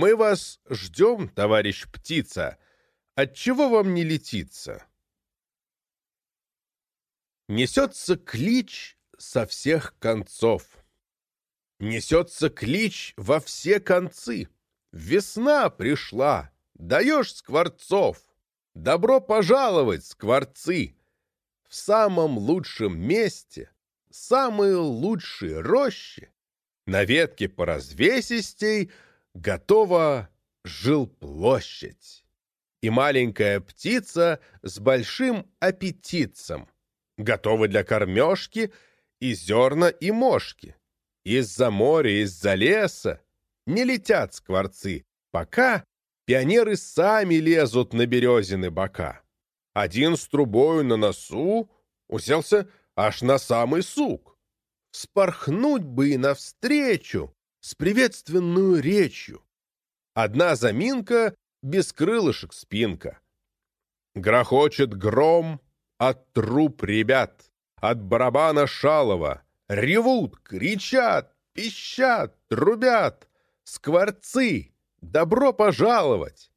Мы вас ждем, товарищ птица. Отчего вам не летится? Несется клич со всех концов. Несется клич во все концы. Весна пришла, даешь скворцов. Добро пожаловать, скворцы! В самом лучшем месте, самые лучшие рощи, на ветке по развесистей готова жилплощадь. И маленькая птица с большим аппетитцем готова для кормежки и зерна, и мошки. Из-за моря, из-за леса не летят скворцы, пока пионеры сами лезут на березины бока. Один с трубою на носу уселся аж на самый сук. Спорхнуть бы и навстречу с приветственную речью. Одна заминка, без крылышек спинка. Грохочет гром от труп ребят, от барабана шалова. Ревут, кричат, пищат, трубят. Скворцы, добро пожаловать!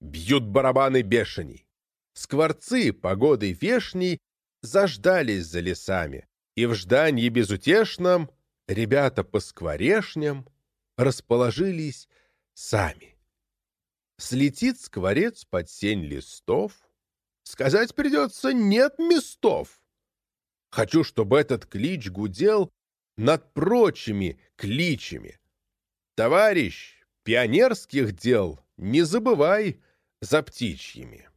Бьют барабаны бешеней. Скворцы погодой вешней заждались за лесами, и в жданье безутешном ребята по скворешням расположились сами. Слетит скворец под сень листов, сказать придется «нет местов». Хочу, чтобы этот клич гудел над прочими кличами. Товарищ, пионерских дел не забывай за птичьими.